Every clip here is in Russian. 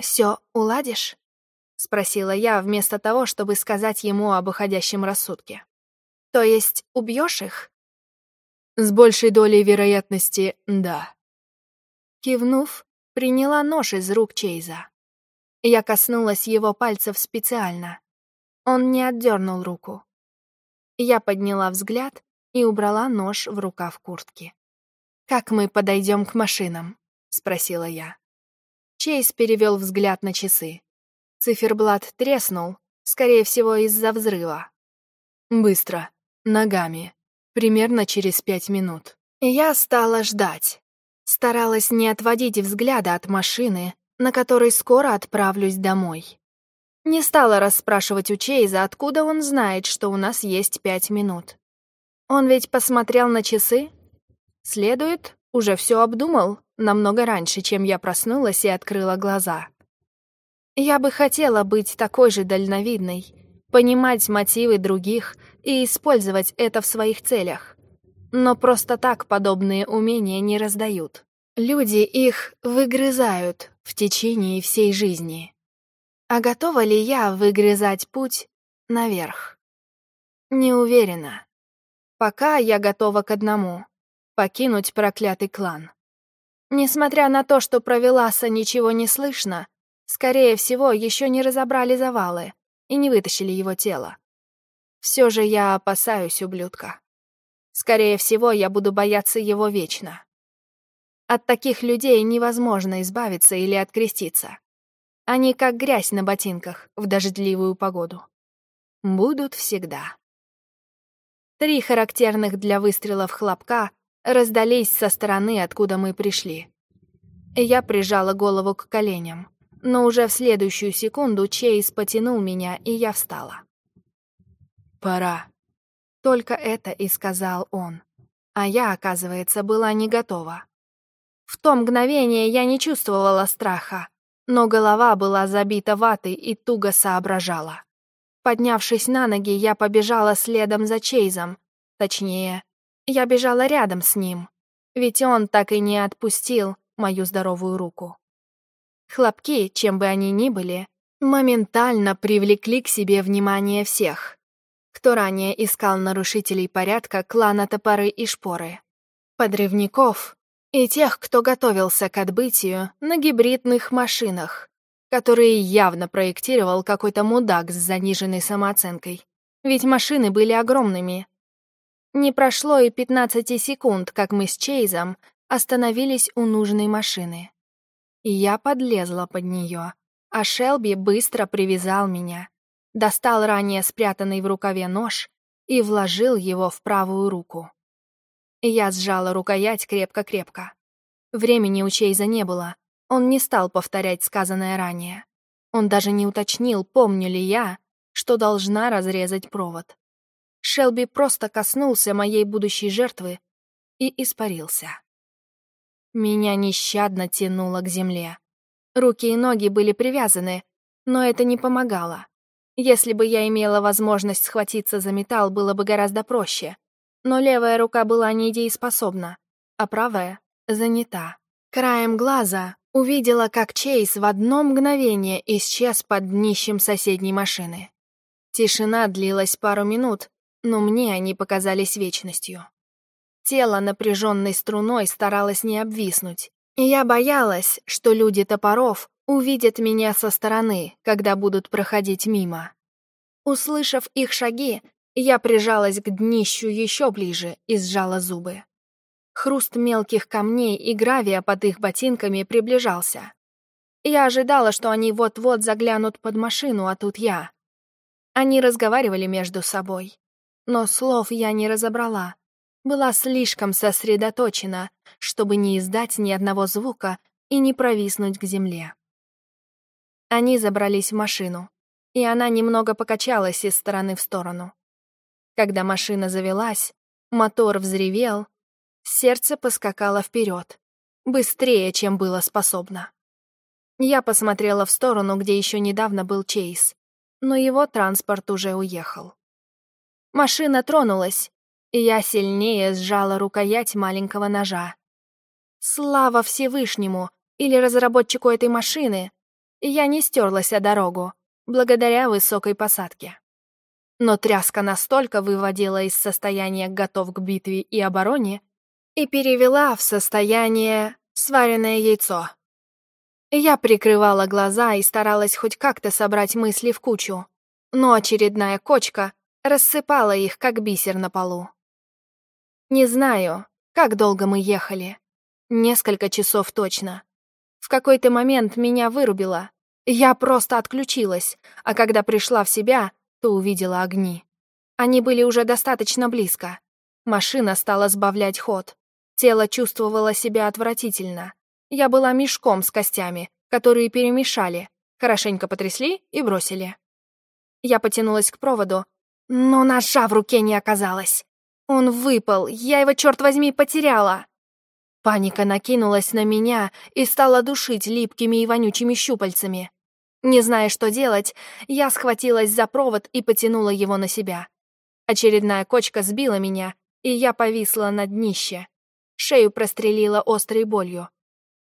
Все уладишь?» — спросила я, вместо того, чтобы сказать ему об уходящем рассудке. «То есть убьешь их?» «С большей долей вероятности, да». Кивнув, приняла нож из рук Чейза. Я коснулась его пальцев специально. Он не отдернул руку. Я подняла взгляд и убрала нож в рукав куртки. «Как мы подойдем к машинам?» — спросила я. Чейз перевел взгляд на часы. Циферблат треснул, скорее всего, из-за взрыва. «Быстро. Ногами. Примерно через пять минут». Я стала ждать. Старалась не отводить взгляда от машины, на которой скоро отправлюсь домой. Не стала расспрашивать у Чейза, откуда он знает, что у нас есть пять минут. Он ведь посмотрел на часы? Следует, уже все обдумал намного раньше, чем я проснулась и открыла глаза. Я бы хотела быть такой же дальновидной, понимать мотивы других и использовать это в своих целях. Но просто так подобные умения не раздают. Люди их выгрызают в течение всей жизни. А готова ли я выгрызать путь наверх? Не уверена. Пока я готова к одному — покинуть проклятый клан. Несмотря на то, что про Веласа ничего не слышно, скорее всего, еще не разобрали завалы и не вытащили его тело. Все же я опасаюсь ублюдка. Скорее всего, я буду бояться его вечно. От таких людей невозможно избавиться или откреститься. Они как грязь на ботинках в дождливую погоду. Будут всегда. Три характерных для выстрелов хлопка раздались со стороны, откуда мы пришли. Я прижала голову к коленям, но уже в следующую секунду Чейз потянул меня, и я встала. «Пора», — только это и сказал он. А я, оказывается, была не готова. В то мгновение я не чувствовала страха, но голова была забита ватой и туго соображала. Поднявшись на ноги, я побежала следом за Чейзом. Точнее, я бежала рядом с ним, ведь он так и не отпустил мою здоровую руку. Хлопки, чем бы они ни были, моментально привлекли к себе внимание всех, кто ранее искал нарушителей порядка клана Топоры и Шпоры, подрывников и тех, кто готовился к отбытию на гибридных машинах, которые явно проектировал какой-то мудак с заниженной самооценкой. Ведь машины были огромными. Не прошло и 15 секунд, как мы с Чейзом остановились у нужной машины. Я подлезла под нее, а Шелби быстро привязал меня, достал ранее спрятанный в рукаве нож и вложил его в правую руку. Я сжала рукоять крепко-крепко. Времени у Чейза не было. Он не стал повторять сказанное ранее. Он даже не уточнил, помню ли я, что должна разрезать провод. Шелби просто коснулся моей будущей жертвы и испарился. Меня нещадно тянуло к земле. Руки и ноги были привязаны, но это не помогало. Если бы я имела возможность схватиться за металл, было бы гораздо проще но левая рука была недееспособна, а правая занята. Краем глаза увидела, как Чейз в одно мгновение исчез под днищем соседней машины. Тишина длилась пару минут, но мне они показались вечностью. Тело напряженной струной старалось не обвиснуть, и я боялась, что люди топоров увидят меня со стороны, когда будут проходить мимо. Услышав их шаги, я прижалась к днищу еще ближе и сжала зубы. Хруст мелких камней и гравия под их ботинками приближался. Я ожидала, что они вот-вот заглянут под машину, а тут я. Они разговаривали между собой. Но слов я не разобрала. Была слишком сосредоточена, чтобы не издать ни одного звука и не провиснуть к земле. Они забрались в машину, и она немного покачалась из стороны в сторону. Когда машина завелась, мотор взревел, сердце поскакало вперед, быстрее, чем было способно. Я посмотрела в сторону, где еще недавно был Чейз, но его транспорт уже уехал. Машина тронулась, и я сильнее сжала рукоять маленького ножа. Слава Всевышнему или разработчику этой машины, я не стерлась о дорогу, благодаря высокой посадке. Но тряска настолько выводила из состояния готов к битве и обороне и перевела в состояние сваренное яйцо. Я прикрывала глаза и старалась хоть как-то собрать мысли в кучу, но очередная кочка рассыпала их, как бисер на полу. Не знаю, как долго мы ехали. Несколько часов точно. В какой-то момент меня вырубило. Я просто отключилась, а когда пришла в себя, то увидела огни. Они были уже достаточно близко. Машина стала сбавлять ход. Тело чувствовало себя отвратительно. Я была мешком с костями, которые перемешали, хорошенько потрясли и бросили. Я потянулась к проводу, но ножа в руке не оказалось. Он выпал, я его, черт возьми, потеряла. Паника накинулась на меня и стала душить липкими и вонючими щупальцами. Не зная, что делать, я схватилась за провод и потянула его на себя. Очередная кочка сбила меня, и я повисла на днище. Шею прострелила острой болью.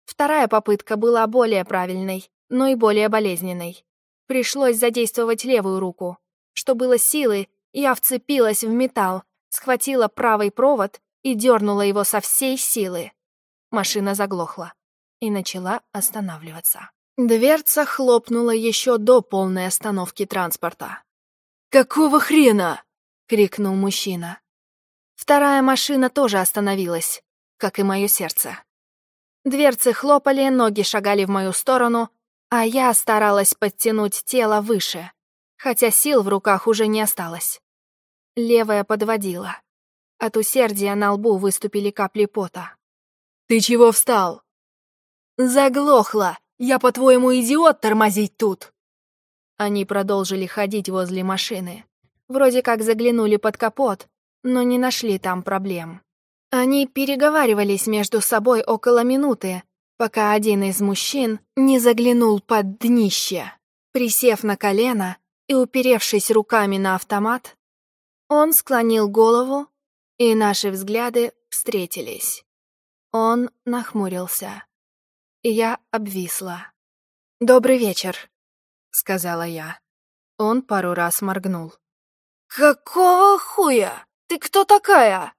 Вторая попытка была более правильной, но и более болезненной. Пришлось задействовать левую руку. Что было силы, я вцепилась в металл, схватила правый провод и дернула его со всей силы. Машина заглохла и начала останавливаться. Дверца хлопнула еще до полной остановки транспорта. «Какого хрена?» — крикнул мужчина. Вторая машина тоже остановилась, как и мое сердце. Дверцы хлопали, ноги шагали в мою сторону, а я старалась подтянуть тело выше, хотя сил в руках уже не осталось. Левая подводила. От усердия на лбу выступили капли пота. «Ты чего встал?» «Заглохла! Я, по-твоему, идиот тормозить тут?» Они продолжили ходить возле машины. Вроде как заглянули под капот, но не нашли там проблем. Они переговаривались между собой около минуты, пока один из мужчин не заглянул под днище. Присев на колено и уперевшись руками на автомат, он склонил голову, и наши взгляды встретились. Он нахмурился. Я обвисла. «Добрый вечер», — сказала я. Он пару раз моргнул. «Какого хуя? Ты кто такая?»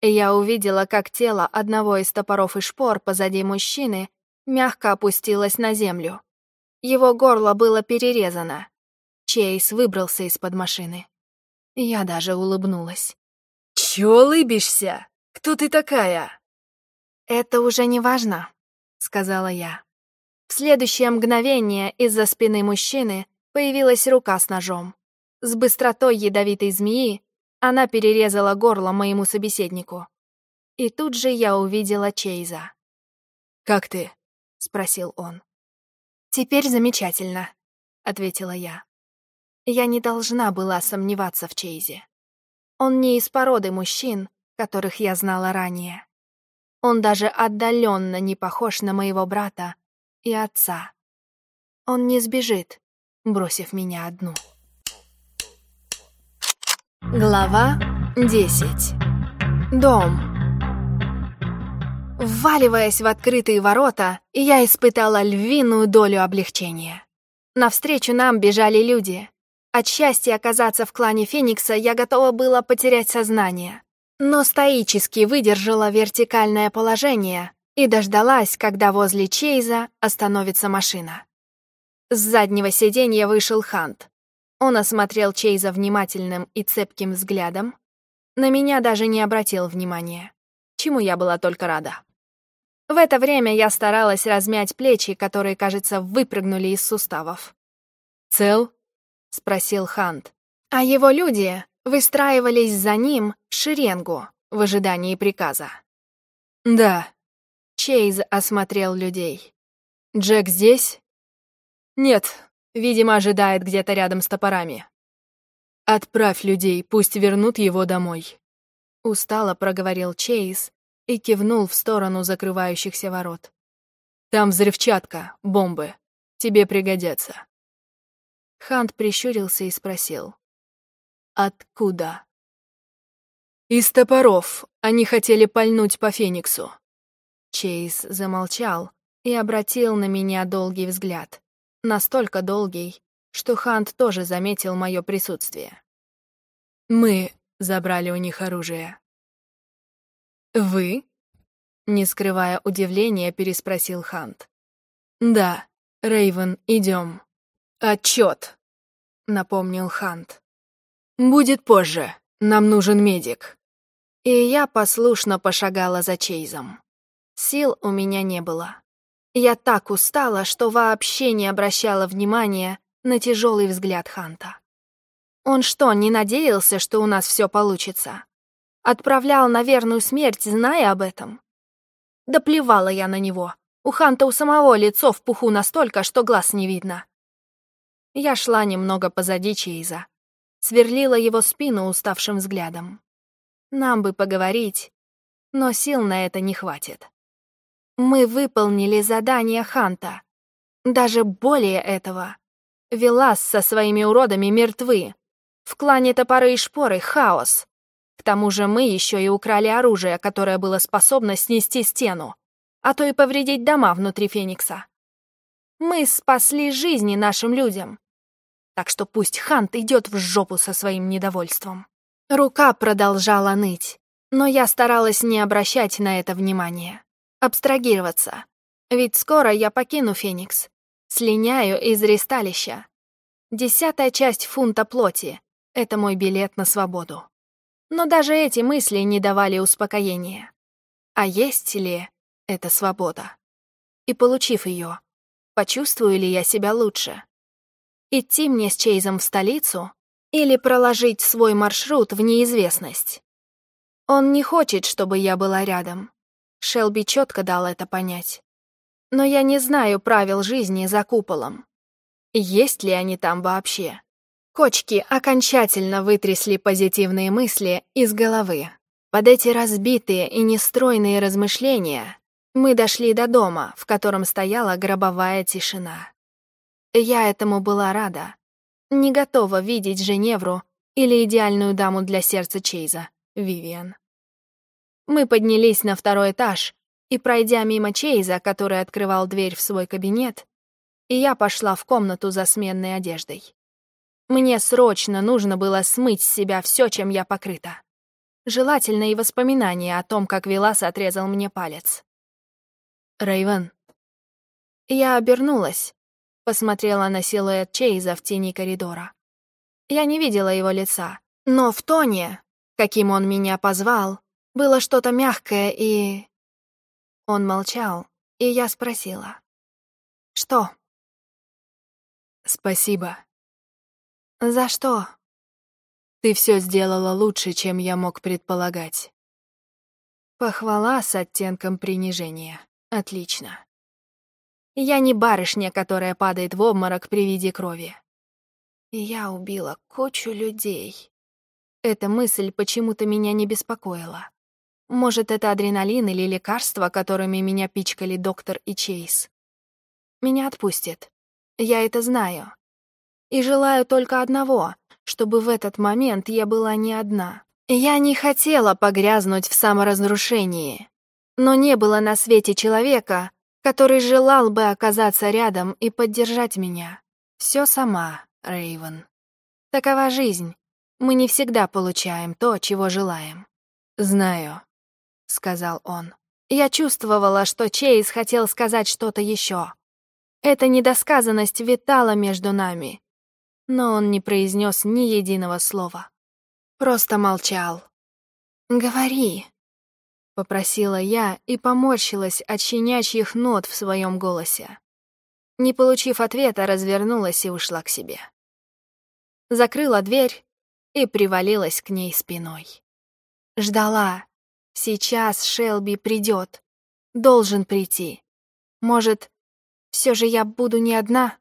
Я увидела, как тело одного из топоров и шпор позади мужчины мягко опустилось на землю. Его горло было перерезано. Чейз выбрался из-под машины. Я даже улыбнулась. «Чё улыбишься? Кто ты такая?» «Это уже не важно», — сказала я. В следующее мгновение из-за спины мужчины появилась рука с ножом. С быстротой ядовитой змеи она перерезала горло моему собеседнику. И тут же я увидела Чейза. «Как ты?» — спросил он. «Теперь замечательно», — ответила я. Я не должна была сомневаться в Чейзе. Он не из породы мужчин, которых я знала ранее. Он даже отдаленно не похож на моего брата и отца. Он не сбежит, бросив меня одну. Глава 10. Дом. Вваливаясь в открытые ворота, я испытала львиную долю облегчения. Навстречу нам бежали люди. От счастья оказаться в клане Феникса я готова была потерять сознание, но стоически выдержала вертикальное положение и дождалась, когда возле Чейза остановится машина. С заднего сиденья вышел Хант. Он осмотрел Чейза внимательным и цепким взглядом. На меня даже не обратил внимания, чему я была только рада. В это время я старалась размять плечи, которые, кажется, выпрыгнули из суставов. «Цел?» — спросил Хант. А его люди выстраивались за ним в шеренгу в ожидании приказа. «Да». Чейз осмотрел людей. «Джек здесь?» «Нет, Видимо, ожидает где-то рядом с топорами. Отправь людей, пусть вернут его домой. Устало проговорил Чейз и кивнул в сторону закрывающихся ворот. Там взрывчатка, бомбы. Тебе пригодятся. Хант прищурился и спросил. «Откуда?» «Из топоров. Они хотели пальнуть по Фениксу». Чейз замолчал и обратил на меня долгий взгляд настолько долгий, что Хант тоже заметил мое присутствие. «Мы забрали у них оружие». «Вы?» — не скрывая удивления, переспросил Хант. «Да, Рейвен, идем. «Отчет», — напомнил Хант. «Будет позже. Нам нужен медик». И я послушно пошагала за Чейзом. Сил у меня не было. Я так устала, что вообще не обращала внимания на тяжелый взгляд Ханта. Он что, не надеялся, что у нас все получится? Отправлял на верную смерть, зная об этом? Да плевала я на него. У Ханта у самого лицо в пуху настолько, что глаз не видно. Я шла немного позади Чейза. Сверлила его спину уставшим взглядом. Нам бы поговорить, но сил на это не хватит. Мы выполнили задание Ханта. Даже более этого. Велас со своими уродами мертвы. В клане топоры и шпоры — хаос. К тому же мы еще и украли оружие, которое было способно снести стену, а то и повредить дома внутри Феникса. Мы спасли жизни нашим людям. Так что пусть Хант идет в жопу со своим недовольством. Рука продолжала ныть, но я старалась не обращать на это внимания. Абстрагироваться. Ведь скоро я покину Феникс. Слиняю из ресталища. Десятая часть фунта плоти — это мой билет на свободу. Но даже эти мысли не давали успокоения. А есть ли это свобода? И получив ее, почувствую ли я себя лучше? Идти мне с Чейзом в столицу или проложить свой маршрут в неизвестность? Он не хочет, чтобы я была рядом. Шелби четко дал это понять. Но я не знаю правил жизни за куполом. Есть ли они там вообще? Кочки окончательно вытрясли позитивные мысли из головы. Под эти разбитые и нестройные размышления мы дошли до дома, в котором стояла гробовая тишина. Я этому была рада. Не готова видеть Женевру или идеальную даму для сердца Чейза, Вивиан. Мы поднялись на второй этаж, и, пройдя мимо Чейза, который открывал дверь в свой кабинет, и я пошла в комнату за сменной одеждой. Мне срочно нужно было смыть с себя все, чем я покрыта. Желательно и воспоминания о том, как Велас отрезал мне палец. Рейвен. Я обернулась, посмотрела на силуэт Чейза в тени коридора. Я не видела его лица, но в тоне, каким он меня позвал, было что-то мягкое и... Он молчал, и я спросила. «Что?» «Спасибо». «За что?» «Ты все сделала лучше, чем я мог предполагать». Похвала с оттенком принижения. Отлично. Я не барышня, которая падает в обморок при виде крови. Я убила кучу людей. Эта мысль почему-то меня не беспокоила. Может, это адреналин или лекарства, которыми меня пичкали доктор и Чейз. Меня отпустит. Я это знаю. И желаю только одного, чтобы в этот момент я была не одна. Я не хотела погрязнуть в саморазрушении, но не было на свете человека, который желал бы оказаться рядом и поддержать меня. Все сама, Рейвен. Такова жизнь. Мы не всегда получаем то, чего желаем. Знаю, — сказал он. Я чувствовала, что Чейз хотел сказать что-то еще. Эта недосказанность витала между нами, но он не произнес ни единого слова. Просто молчал. «Говори», — попросила я и поморщилась от щенячьих нот в своем голосе. Не получив ответа, развернулась и ушла к себе. Закрыла дверь и привалилась к ней спиной. Ждала, Сейчас Шелби придет. Должен прийти. Может, все же я буду не одна?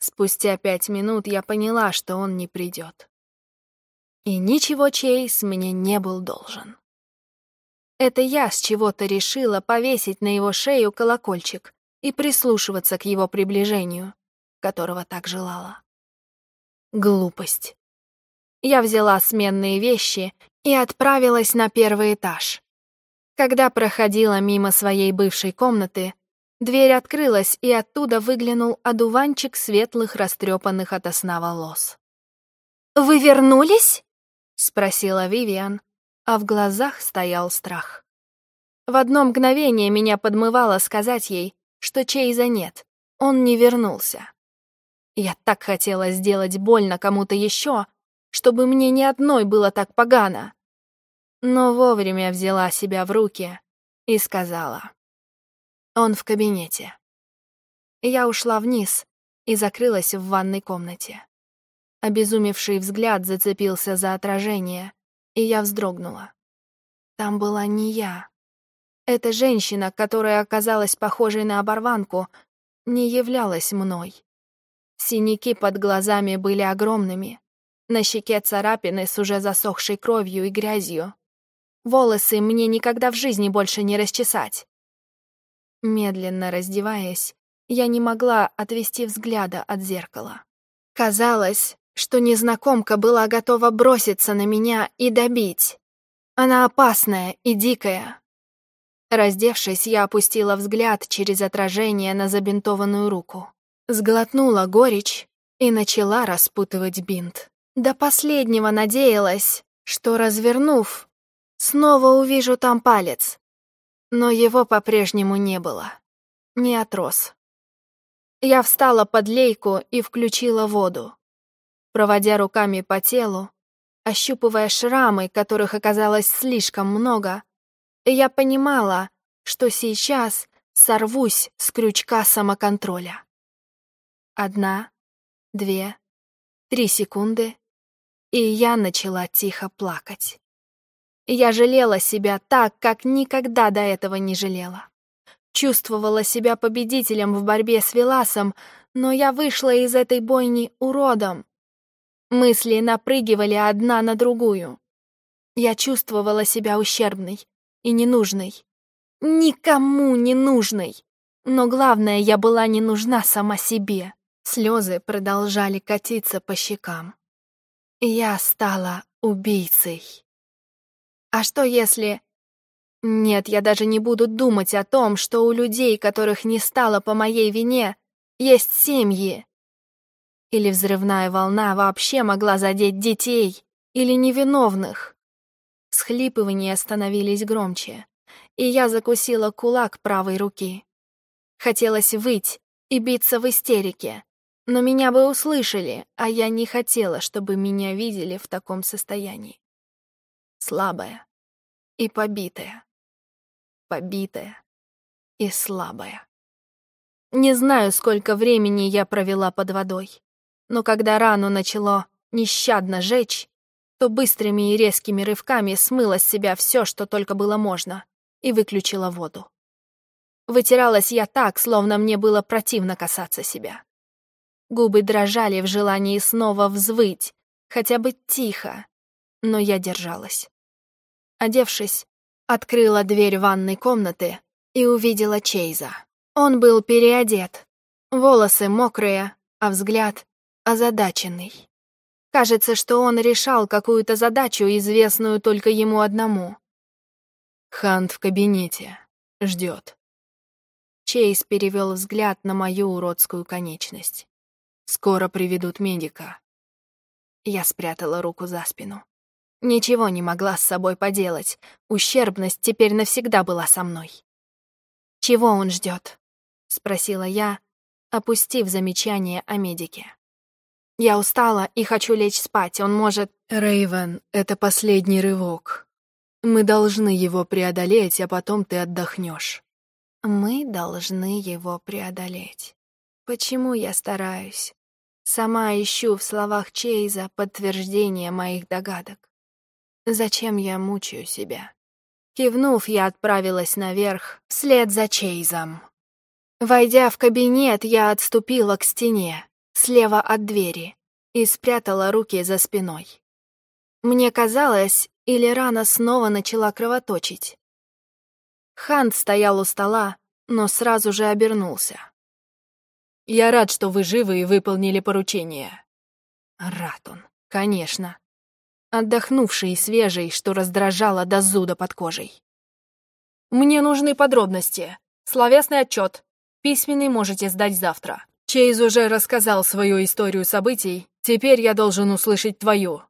Спустя пять минут я поняла, что он не придет. И ничего Чейз мне не был должен. Это я с чего-то решила повесить на его шею колокольчик и прислушиваться к его приближению, которого так желала. Глупость. Я взяла сменные вещи и отправилась на первый этаж. Когда проходила мимо своей бывшей комнаты, Дверь открылась, и оттуда выглянул одуванчик светлых, растрепанных от сна волос. «Вы вернулись?» — спросила Вивиан, а в глазах стоял страх. В одно мгновение меня подмывало сказать ей, что Чейза нет, он не вернулся. Я так хотела сделать больно кому-то еще, чтобы мне ни одной было так погано. Но вовремя взяла себя в руки и сказала. Он в кабинете. Я ушла вниз и закрылась в ванной комнате. Обезумевший взгляд зацепился за отражение, и я вздрогнула. Там была не я. Эта женщина, которая оказалась похожей на оборванку, не являлась мной. Синяки под глазами были огромными, на щеке царапины с уже засохшей кровью и грязью. Волосы мне никогда в жизни больше не расчесать. Медленно раздеваясь, я не могла отвести взгляда от зеркала. Казалось, что незнакомка была готова броситься на меня и добить. Она опасная и дикая. Раздевшись, я опустила взгляд через отражение на забинтованную руку. Сглотнула горечь и начала распутывать бинт. До последнего надеялась, что, развернув, снова увижу там палец. Но его по-прежнему не было. Не отрос. Я встала под лейку и включила воду. Проводя руками по телу, ощупывая шрамы, которых оказалось слишком много, я понимала, что сейчас сорвусь с крючка самоконтроля. Одна, две, три секунды, и я начала тихо плакать. Я жалела себя так, как никогда до этого не жалела. Чувствовала себя победителем в борьбе с Веласом, но я вышла из этой бойни уродом. Мысли напрыгивали одна на другую. Я чувствовала себя ущербной и ненужной. Никому не нужной. Но главное, я была не нужна сама себе. Слезы продолжали катиться по щекам. Я стала убийцей. А что если... Нет, я даже не буду думать о том, что у людей, которых не стало по моей вине, есть семьи. Или взрывная волна вообще могла задеть детей или невиновных. Схлипывания становились громче, и я закусила кулак правой руки. Хотелось выть и биться в истерике, но меня бы услышали, а я не хотела, чтобы меня видели в таком состоянии. Слабая и побитая. Побитая и слабая. Не знаю, сколько времени я провела под водой, но когда рану начало нещадно жечь, то быстрыми и резкими рывками смыла с себя все, что только было можно, и выключила воду. Вытиралась я так, словно мне было противно касаться себя. Губы дрожали в желании снова взвыть, хотя бы тихо, но я держалась. Одевшись, открыла дверь ванной комнаты и увидела Чейза. Он был переодет, волосы мокрые, а взгляд озадаченный. Кажется, что он решал какую-то задачу, известную только ему одному. Хант в кабинете. Ждет. Чейз перевел взгляд на мою уродскую конечность. Скоро приведут медика. Я спрятала руку за спину. Ничего не могла с собой поделать. Ущербность теперь навсегда была со мной. «Чего он ждет? спросила я, опустив замечание о медике. «Я устала и хочу лечь спать. Он может...» Рейвен, это последний рывок. Мы должны его преодолеть, а потом ты отдохнешь. Мы должны его преодолеть. Почему я стараюсь? Сама ищу в словах Чейза подтверждение моих догадок. Зачем я мучаю себя? Кивнув, я отправилась наверх, вслед за Чейзом. Войдя в кабинет, я отступила к стене, слева от двери, и спрятала руки за спиной. Мне казалось, или рана снова начала кровоточить. Хант стоял у стола, но сразу же обернулся. Я рад, что вы живы и выполнили поручение. Рад он, конечно. Отдохнувший и свежий, что раздражало до зуда под кожей. Мне нужны подробности. Словесный отчет. Письменный можете сдать завтра. Чейз уже рассказал свою историю событий, теперь я должен услышать твою».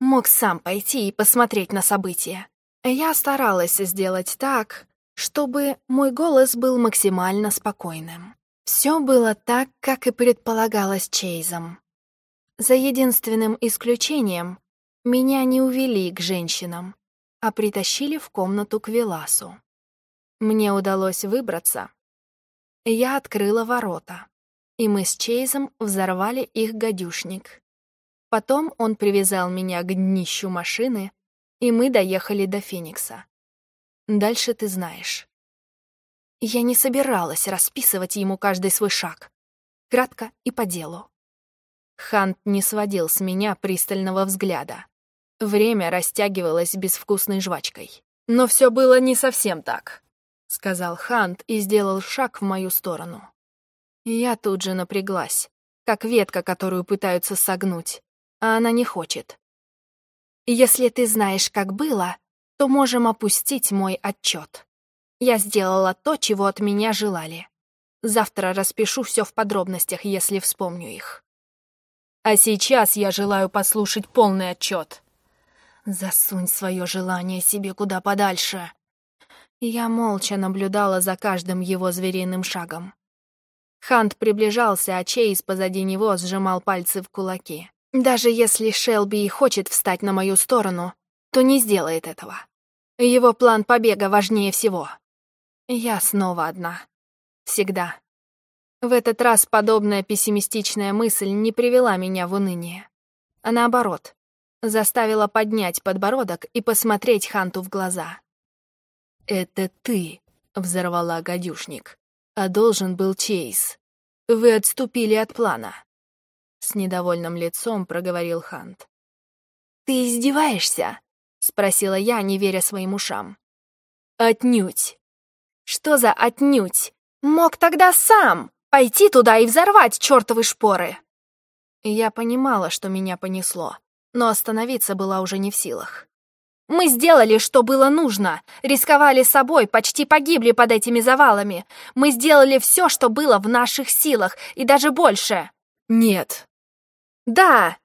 Мог сам пойти и посмотреть на события. Я старалась сделать так, чтобы мой голос был максимально спокойным. Все было так, как и предполагалось Чейзом. За единственным исключением меня не увели к женщинам, а притащили в комнату к Веласу. Мне удалось выбраться. Я открыла ворота, и мы с Чейзом взорвали их гадюшник. Потом он привязал меня к днищу машины, и мы доехали до Феникса. Дальше ты знаешь. Я не собиралась расписывать ему каждый свой шаг. Кратко и по делу. Хант не сводил с меня пристального взгляда. Время растягивалось безвкусной жвачкой. «Но все было не совсем так», — сказал Хант и сделал шаг в мою сторону. Я тут же напряглась, как ветка, которую пытаются согнуть, а она не хочет. Если ты знаешь, как было, то можем опустить мой отчет. Я сделала то, чего от меня желали. Завтра распишу все в подробностях, если вспомню их. А сейчас я желаю послушать полный отчет. Засунь свое желание себе куда подальше. Я молча наблюдала за каждым его звериным шагом. Хант приближался, а Чейз позади него сжимал пальцы в кулаки. Даже если Шелби и хочет встать на мою сторону, то не сделает этого. Его план побега важнее всего. Я снова одна. Всегда. В этот раз подобная пессимистичная мысль не привела меня в уныние, а наоборот, заставила поднять подбородок и посмотреть Ханту в глаза. «Это ты», — взорвала гадюшник, — «а должен был Чейз. Вы отступили от плана». С недовольным лицом проговорил Хант. «Ты издеваешься?» — спросила я, не веря своим ушам. «Отнюдь!» «Что за отнюдь? Мог тогда сам пойти туда и взорвать чертовы шпоры!» Я понимала, что меня понесло, но остановиться была уже не в силах. Мы сделали, что было нужно. Рисковали собой, почти погибли под этими завалами. Мы сделали все, что было в наших силах, и даже больше. Нет. Да,